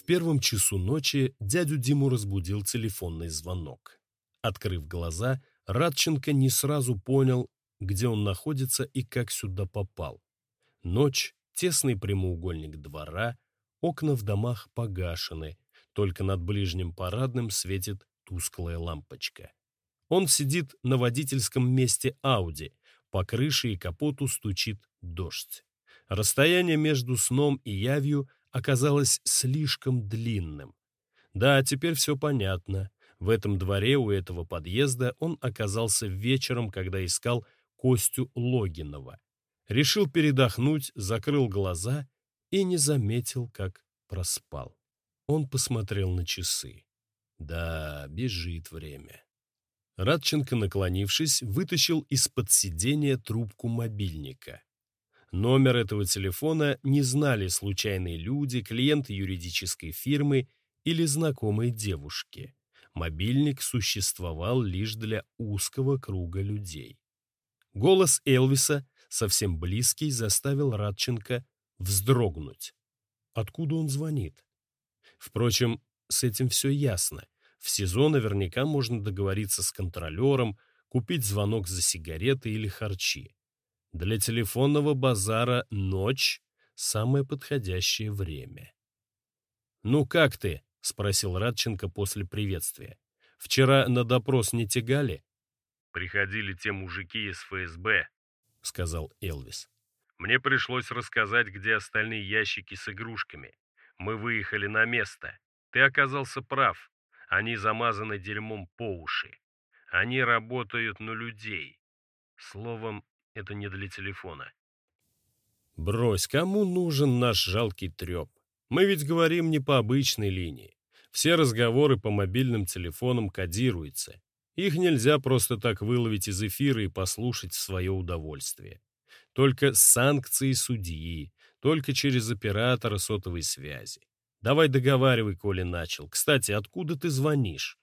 В первом часу ночи дядю Диму разбудил телефонный звонок. Открыв глаза, Радченко не сразу понял, где он находится и как сюда попал. Ночь, тесный прямоугольник двора, окна в домах погашены, только над ближним парадным светит тусклая лампочка. Он сидит на водительском месте Ауди, по крыше и капоту стучит дождь. Расстояние между сном и явью оказалось слишком длинным. Да, теперь все понятно. В этом дворе у этого подъезда он оказался вечером, когда искал Костю Логинова. Решил передохнуть, закрыл глаза и не заметил, как проспал. Он посмотрел на часы. Да, бежит время. Радченко, наклонившись, вытащил из-под сидения трубку мобильника. Номер этого телефона не знали случайные люди, клиенты юридической фирмы или знакомые девушки. Мобильник существовал лишь для узкого круга людей. Голос Элвиса, совсем близкий, заставил Радченко вздрогнуть. Откуда он звонит? Впрочем, с этим все ясно. В СИЗО наверняка можно договориться с контролером, купить звонок за сигареты или харчи. Для телефонного базара ночь — самое подходящее время. «Ну как ты?» — спросил Радченко после приветствия. «Вчера на допрос не тягали?» «Приходили те мужики из ФСБ», — сказал Элвис. «Мне пришлось рассказать, где остальные ящики с игрушками. Мы выехали на место. Ты оказался прав. Они замазаны дерьмом по уши. Они работают на людей. Словом, это не для телефона. Брось, кому нужен наш жалкий треп? Мы ведь говорим не по обычной линии. Все разговоры по мобильным телефонам кодируются. Их нельзя просто так выловить из эфира и послушать в свое удовольствие. Только с санкцией судьи, только через оператора сотовой связи. Давай договаривай, коли начал. Кстати, откуда ты звонишь?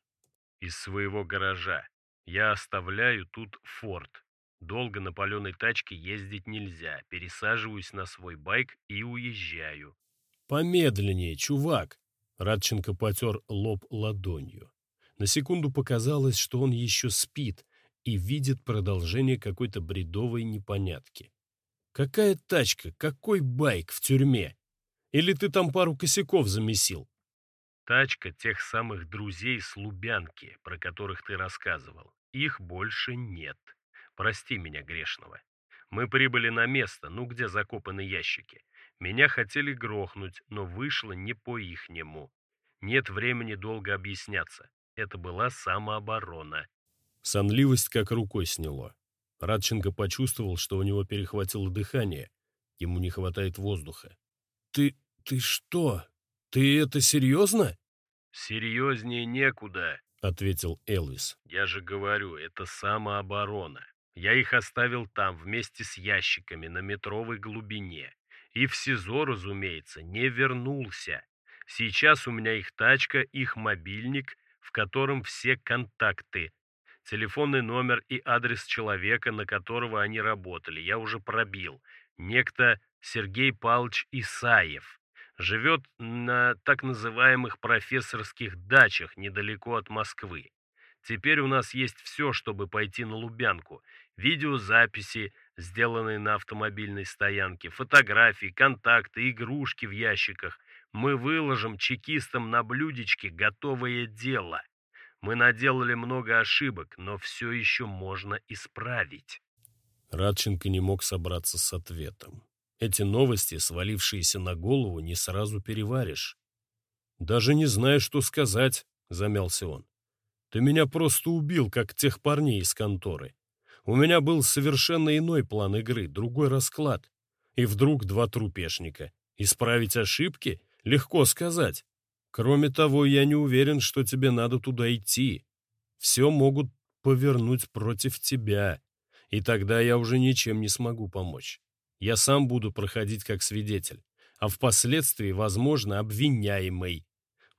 Из своего гаража. Я оставляю тут форт. Долго на паленой тачке ездить нельзя. Пересаживаюсь на свой байк и уезжаю. Помедленнее, чувак. Радченко потер лоб ладонью. На секунду показалось, что он еще спит и видит продолжение какой-то бредовой непонятки. Какая тачка, какой байк в тюрьме? Или ты там пару косяков замесил? Тачка тех самых друзей с Лубянки, про которых ты рассказывал. Их больше нет. Прости меня, грешного. Мы прибыли на место, ну где закопаны ящики. Меня хотели грохнуть, но вышло не по-ихнему. Нет времени долго объясняться. Это была самооборона. Сонливость как рукой сняло. Радченко почувствовал, что у него перехватило дыхание. Ему не хватает воздуха. «Ты... ты что? Ты это серьезно?» «Серьезнее некуда», — ответил Элвис. «Я же говорю, это самооборона. Я их оставил там вместе с ящиками на метровой глубине. И в СИЗО, разумеется, не вернулся. Сейчас у меня их тачка, их мобильник, в котором все контакты. Телефонный номер и адрес человека, на которого они работали, я уже пробил. Некто Сергей Павлович Исаев. Живет на так называемых профессорских дачах недалеко от Москвы. Теперь у нас есть все, чтобы пойти на Лубянку. Видеозаписи, сделанные на автомобильной стоянке, фотографии, контакты, игрушки в ящиках. Мы выложим чекистам на блюдечке готовое дело. Мы наделали много ошибок, но все еще можно исправить. Радченко не мог собраться с ответом. Эти новости, свалившиеся на голову, не сразу переваришь. «Даже не знаю, что сказать», — замялся он. Ты меня просто убил, как тех парней из конторы. У меня был совершенно иной план игры, другой расклад. И вдруг два трупешника. Исправить ошибки? Легко сказать. Кроме того, я не уверен, что тебе надо туда идти. Все могут повернуть против тебя, и тогда я уже ничем не смогу помочь. Я сам буду проходить как свидетель, а впоследствии, возможно, обвиняемый.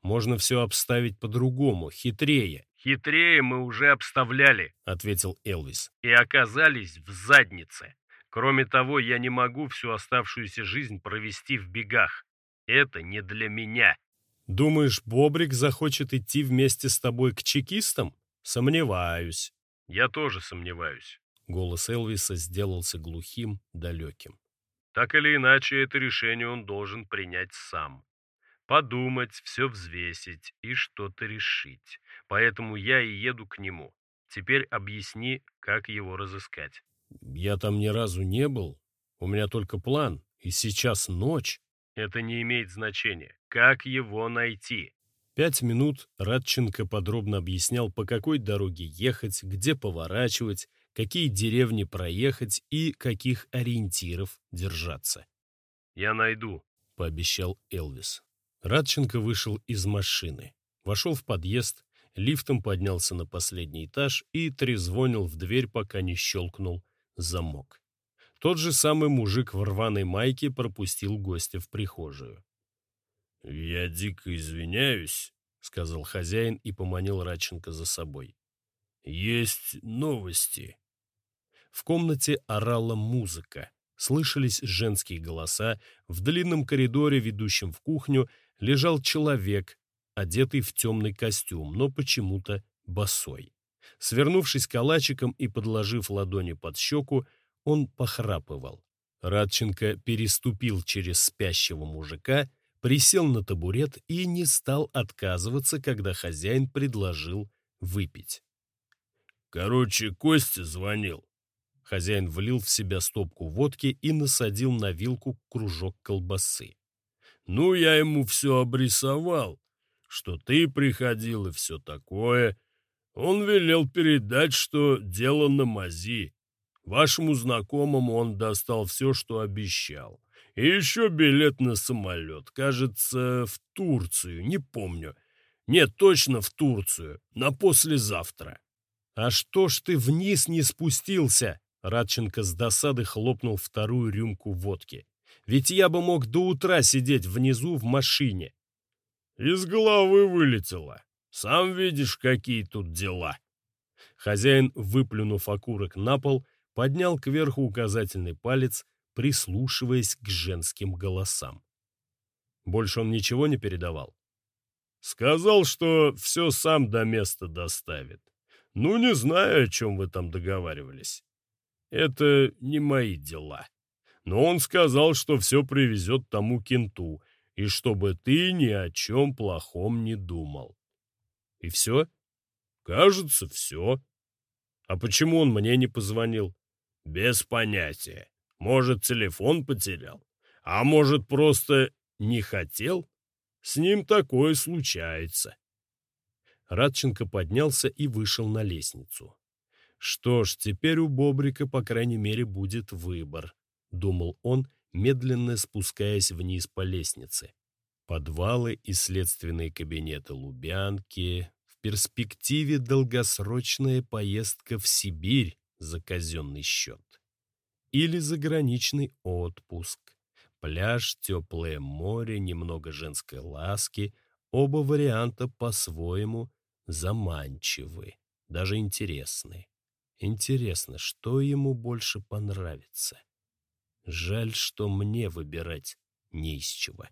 Можно все обставить по-другому, хитрее. «Хитрее мы уже обставляли», — ответил Элвис. «И оказались в заднице. Кроме того, я не могу всю оставшуюся жизнь провести в бегах. Это не для меня». Думаешь, Бобрик захочет идти вместе с тобой к чекистам? Сомневаюсь. Я тоже сомневаюсь. Голос Элвиса сделался глухим, далеким. Так или иначе, это решение он должен принять сам. Подумать, все взвесить и что-то решить. Поэтому я и еду к нему. Теперь объясни, как его разыскать. Я там ни разу не был. У меня только план. И сейчас ночь. Это не имеет значения. Как его найти? Пять минут Радченко подробно объяснял, по какой дороге ехать, где поворачивать, какие деревни проехать и каких ориентиров держаться. «Я найду», — пообещал Элвис. Радченко вышел из машины, вошел в подъезд, лифтом поднялся на последний этаж и трезвонил в дверь, пока не щелкнул замок. Тот же самый мужик в рваной майке пропустил гостя в прихожую. «Я дико извиняюсь», — сказал хозяин и поманил Радченко за собой. «Есть новости». В комнате орала музыка. Слышались женские голоса. В длинном коридоре, ведущем в кухню, лежал человек, одетый в темный костюм, но почему-то босой. Свернувшись калачиком и подложив ладони под щеку, он похрапывал. Радченко переступил через спящего мужика, присел на табурет и не стал отказываться, когда хозяин предложил выпить. «Короче, Костя звонил». Хозяин влил в себя стопку водки и насадил на вилку кружок колбасы. «Ну, я ему все обрисовал, что ты приходил и все такое. Он велел передать, что дело на мази. Вашему знакомому он достал все, что обещал. И еще билет на самолет, кажется, в Турцию, не помню. Нет, точно в Турцию, на послезавтра. А что ж ты вниз не спустился? Радченко с досады хлопнул вторую рюмку водки. Ведь я бы мог до утра сидеть внизу в машине. Из головы вылетело. Сам видишь, какие тут дела. Хозяин, выплюнув окурок на пол, поднял кверху указательный палец, прислушиваясь к женским голосам. Больше он ничего не передавал. Сказал, что все сам до места доставит. Ну, не знаю, о чем вы там договаривались. Это не мои дела. Но он сказал, что все привезет тому кенту, и чтобы ты ни о чем плохом не думал. И все? Кажется, все. А почему он мне не позвонил? Без понятия. Может, телефон потерял? А может, просто не хотел? С ним такое случается. Радченко поднялся и вышел на лестницу. Что ж, теперь у Бобрика, по крайней мере, будет выбор, думал он, медленно спускаясь вниз по лестнице. Подвалы и следственные кабинеты Лубянки, в перспективе долгосрочная поездка в Сибирь за казенный счет или заграничный отпуск. Пляж, теплое море, немного женской ласки. Оба варианта по-своему заманчивы, даже интересны. Интересно, что ему больше понравится. Жаль, что мне выбирать не из чего.